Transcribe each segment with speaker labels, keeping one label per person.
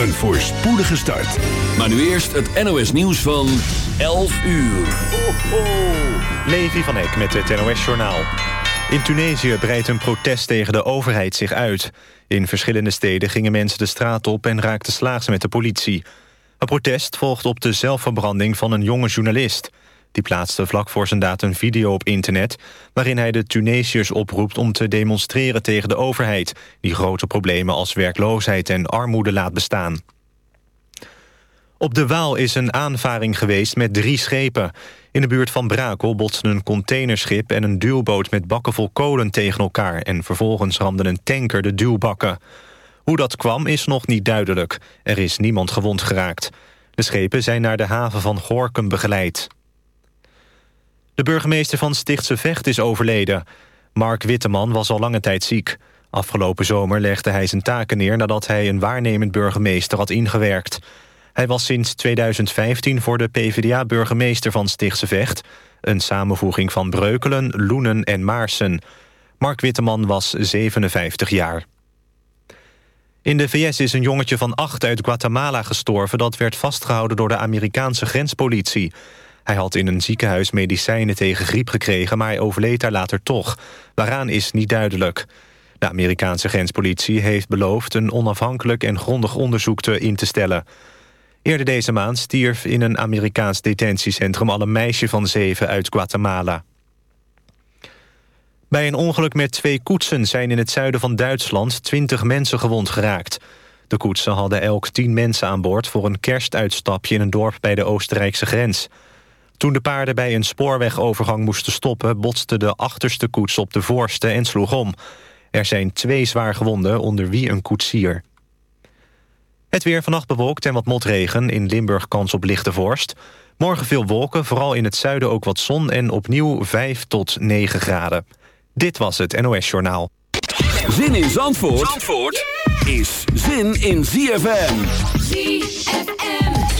Speaker 1: Een voorspoedige start.
Speaker 2: Maar nu eerst het NOS nieuws van 11 uur.
Speaker 3: Ho, ho. Levi van Eck met het NOS-journaal. In Tunesië breidt een protest tegen de overheid zich uit. In verschillende steden gingen mensen de straat op en raakten slaags met de politie. Een protest volgt op de zelfverbranding van een jonge journalist. Die plaatste vlak voor zijn daad een video op internet... waarin hij de Tunesiërs oproept om te demonstreren tegen de overheid... die grote problemen als werkloosheid en armoede laat bestaan. Op de Waal is een aanvaring geweest met drie schepen. In de buurt van Brakel botsten een containerschip en een duwboot met bakken vol kolen tegen elkaar... en vervolgens ramde een tanker de duwbakken. Hoe dat kwam is nog niet duidelijk. Er is niemand gewond geraakt. De schepen zijn naar de haven van Gorkum begeleid. De burgemeester van Stichtse Vecht is overleden. Mark Witteman was al lange tijd ziek. Afgelopen zomer legde hij zijn taken neer... nadat hij een waarnemend burgemeester had ingewerkt. Hij was sinds 2015 voor de PvdA-burgemeester van Stichtse Vecht... een samenvoeging van Breukelen, Loenen en Maarsen. Mark Witteman was 57 jaar. In de VS is een jongetje van acht uit Guatemala gestorven... dat werd vastgehouden door de Amerikaanse grenspolitie... Hij had in een ziekenhuis medicijnen tegen griep gekregen... maar hij overleed daar later toch. Waaraan is niet duidelijk. De Amerikaanse grenspolitie heeft beloofd... een onafhankelijk en grondig onderzoek te in te stellen. Eerder deze maand stierf in een Amerikaans detentiecentrum... al een meisje van zeven uit Guatemala. Bij een ongeluk met twee koetsen zijn in het zuiden van Duitsland... twintig mensen gewond geraakt. De koetsen hadden elk tien mensen aan boord... voor een kerstuitstapje in een dorp bij de Oostenrijkse grens... Toen de paarden bij een spoorwegovergang moesten stoppen... botste de achterste koets op de voorste en sloeg om. Er zijn twee zwaar gewonden, onder wie een koetsier. Het weer vannacht bewolkt en wat motregen. In Limburg kans op lichte vorst. Morgen veel wolken, vooral in het zuiden ook wat zon... en opnieuw 5 tot 9 graden. Dit was het NOS Journaal.
Speaker 2: Zin in Zandvoort, Zandvoort is zin in ZFM. ZFM.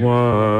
Speaker 1: moi.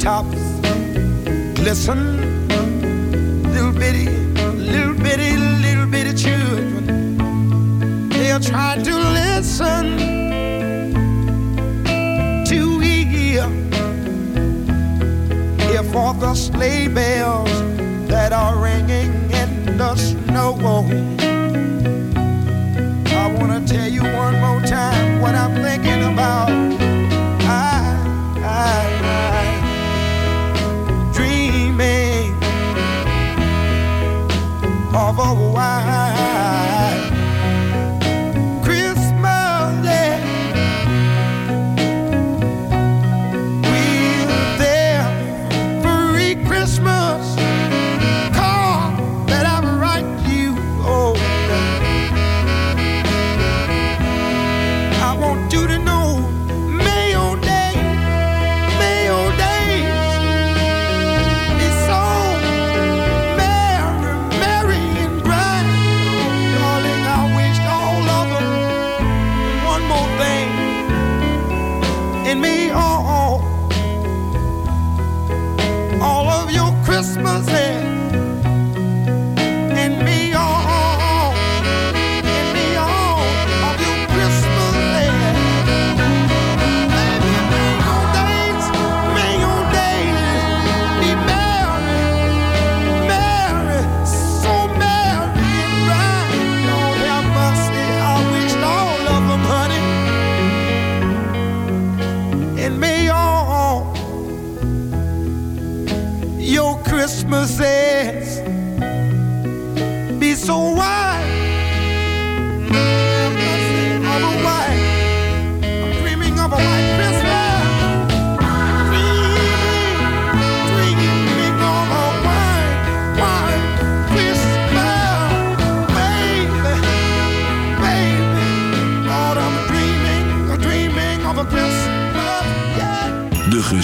Speaker 4: tops glisten. Little bitty, little bitty, little bitty children, they'll try to listen to hear Hear for the sleigh bells that are ringing in the snow. I wanna tell you one more time what I'm thinking about. I, I, I. of a
Speaker 5: while.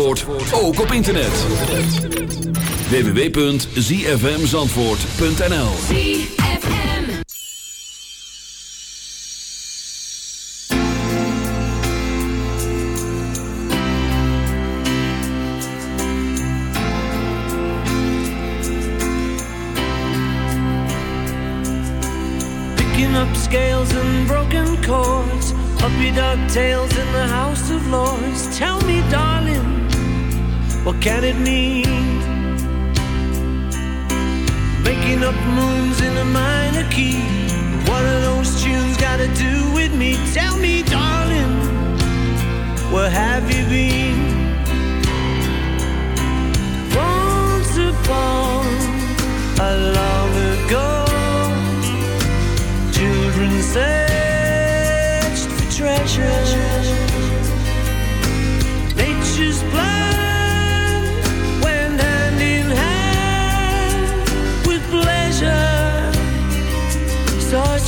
Speaker 6: Zandvoort ook op internet. www.zfmzandvoort.nl
Speaker 7: Picking scales broken in the House of Lords. Tell me What can it mean? Making up moons in a minor key. What are those tunes gotta do with me? Tell me, darling, where have you been? Once upon a long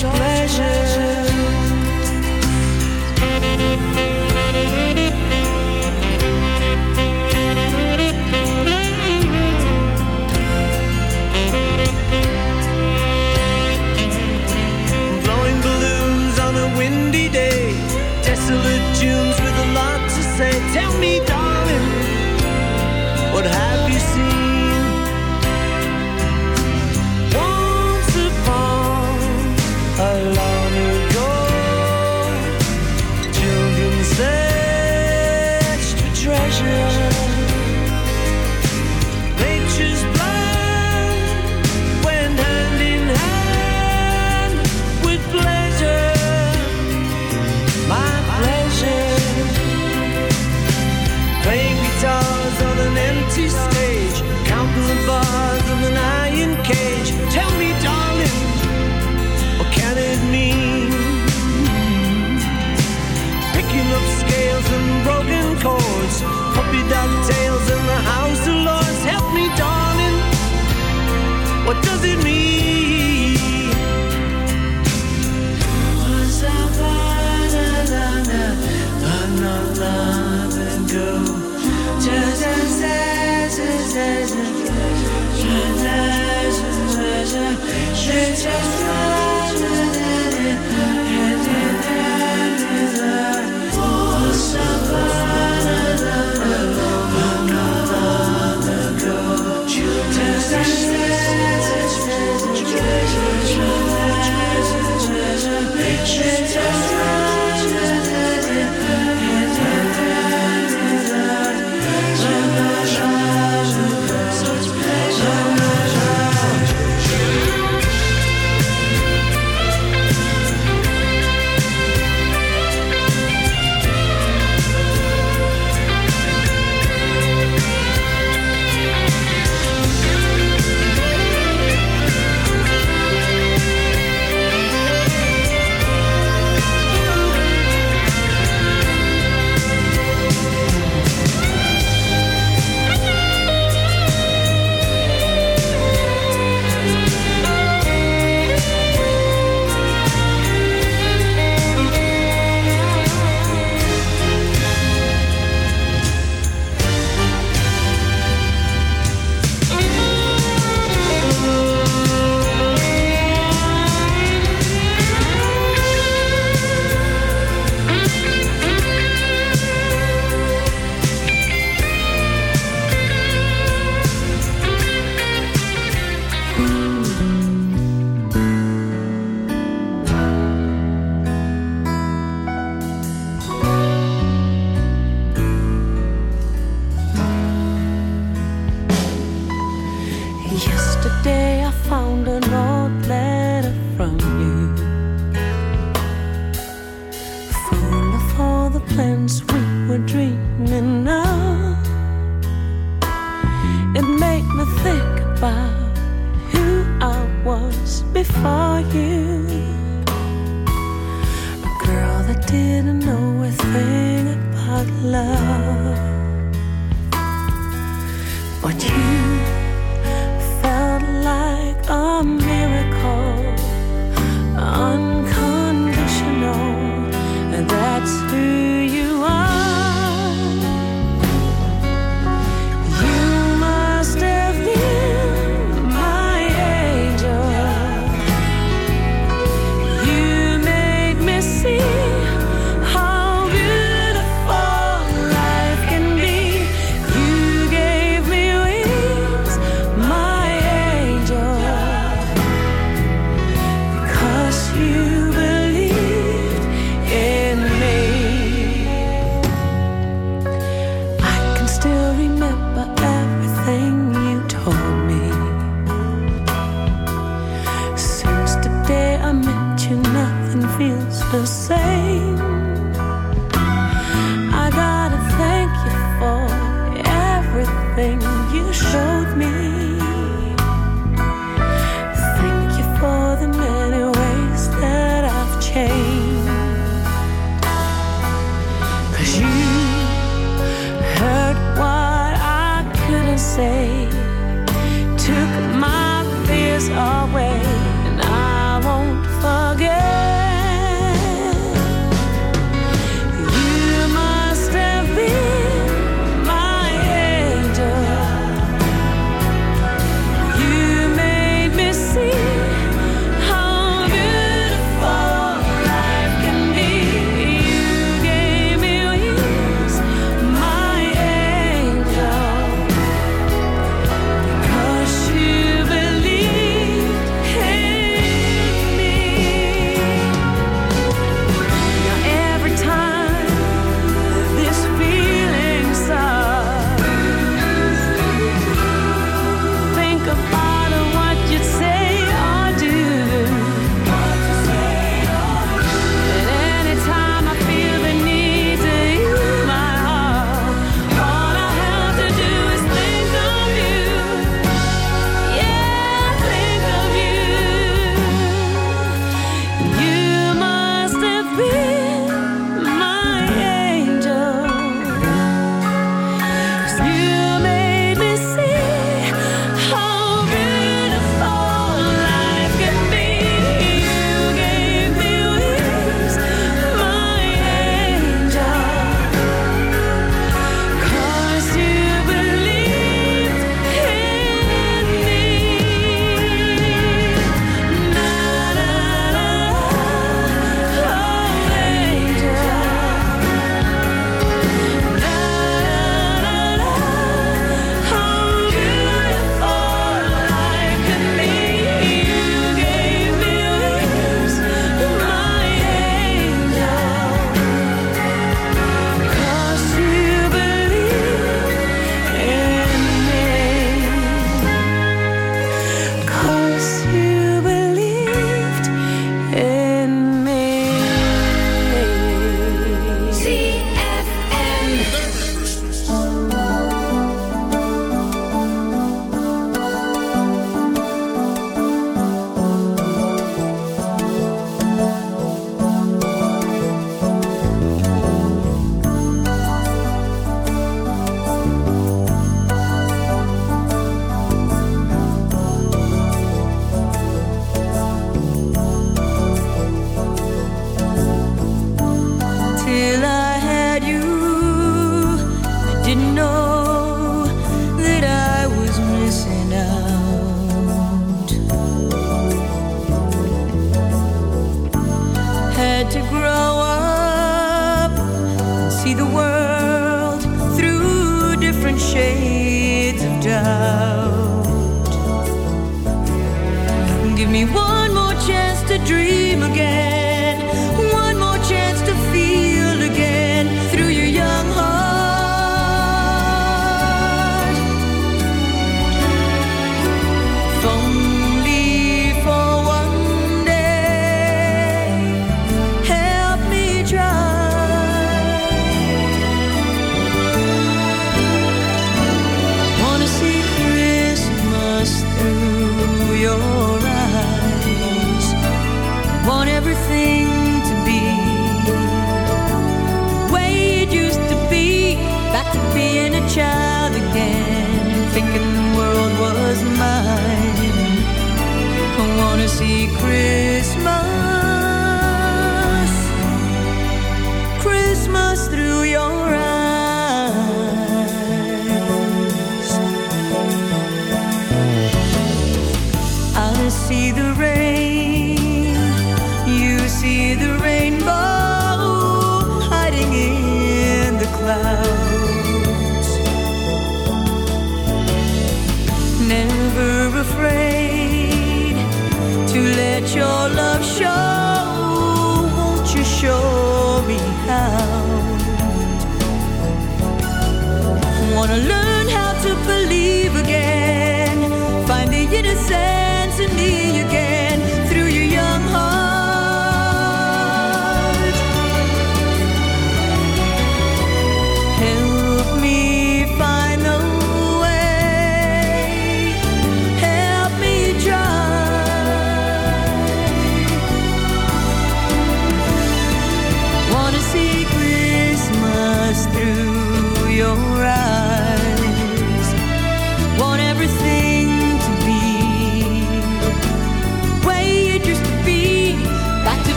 Speaker 7: was
Speaker 8: your.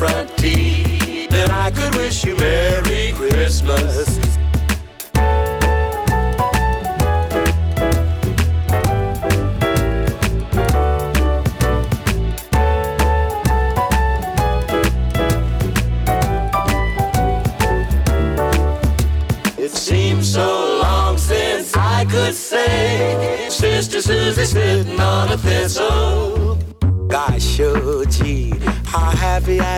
Speaker 9: Front teeth, then I could wish you Merry Christmas. It seems so long since I could say Sister Susie sitting on a thistle.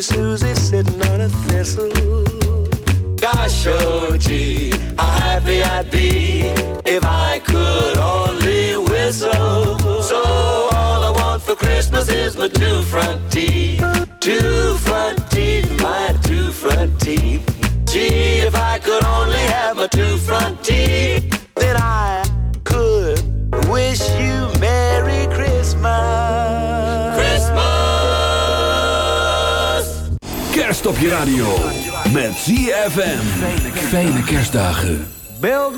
Speaker 9: Sister Susie sitting on a thistle. Gosh, oh gee, how happy I'd be if I could only whistle. So all I want for Christmas is my two front teeth,
Speaker 2: op je radio. Met ZFM. Fijne kerstdagen.
Speaker 10: Bells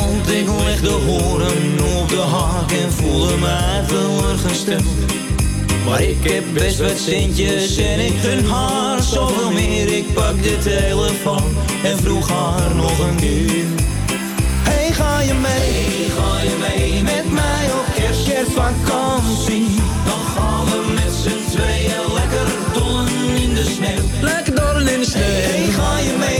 Speaker 11: Geld. Ik leg de horen op de haak en voelde mij teleurgesteld. Maar ik heb best wat centjes en ik gun haar zoveel meer. Ik pak de telefoon en vroeg haar nog een keer. Hey, ga je mee? ga je mee met mij op kerst, kerstvakantie? Dan gaan we met z'n tweeën lekker dollen in de sneeuw. Lekker dollen in de sneeuw. Hey, ga je mee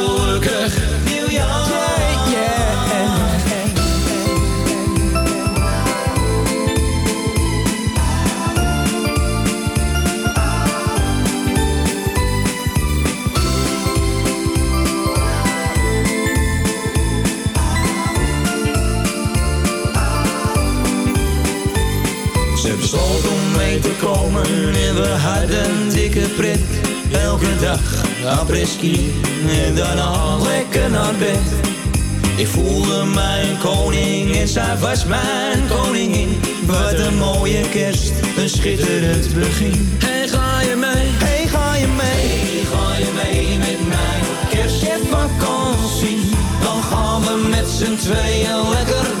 Speaker 11: komen en we hadden dikke pret. Elke dag apres-ski en daarna lekker naar bed. Ik voelde mij een koning en zij was mijn koningin. Wat een mooie kerst, een schitterend begin. Hey, ga je mee? Hey, ga je mee? Hey, ga je mee met mij kerstvakantie? Dan gaan we met z'n tweeën lekker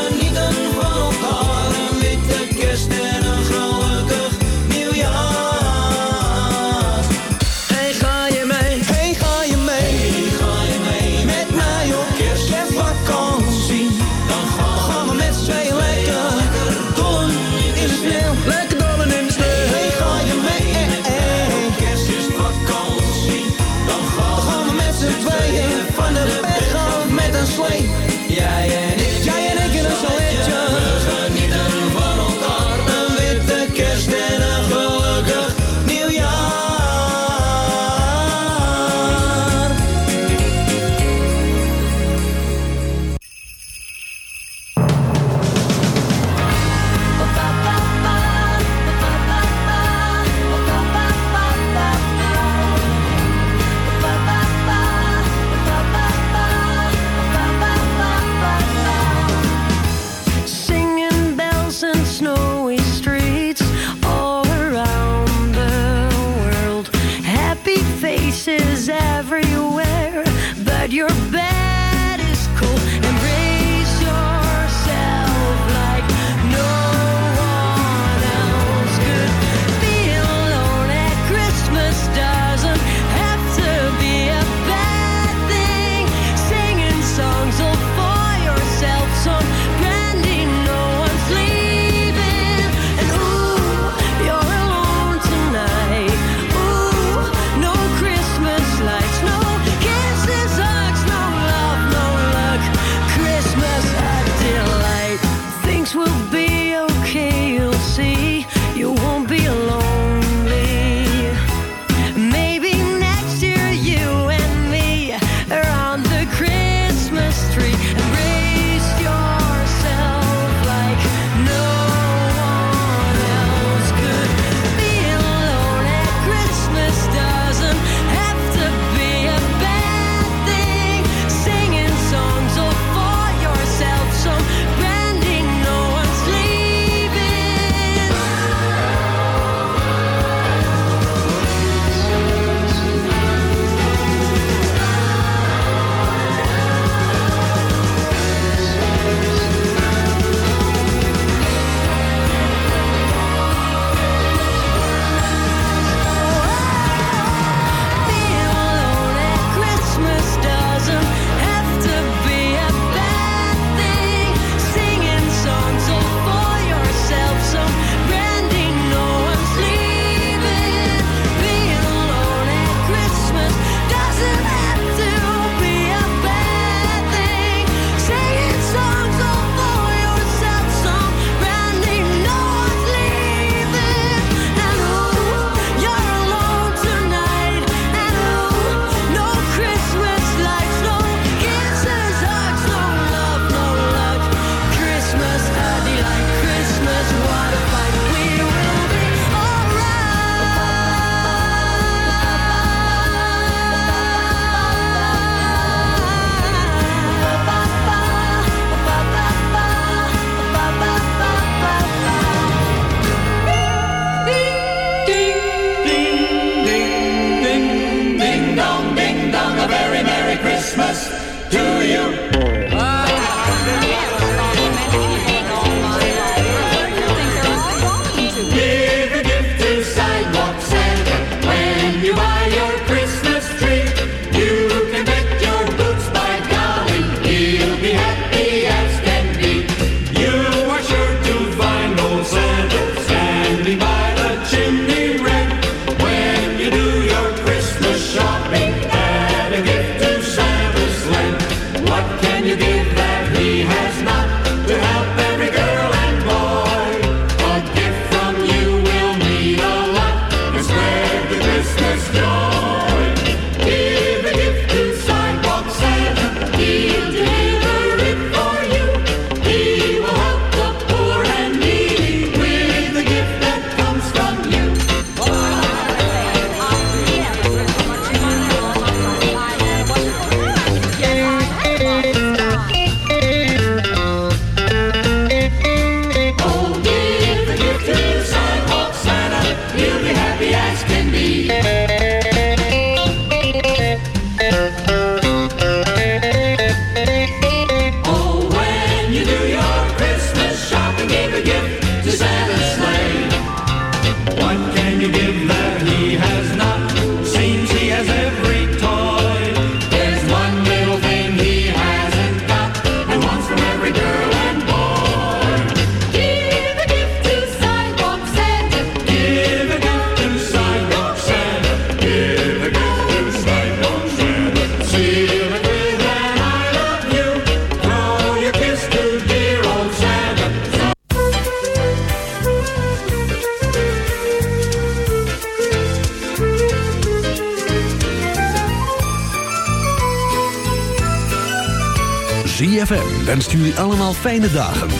Speaker 6: fijne dagen.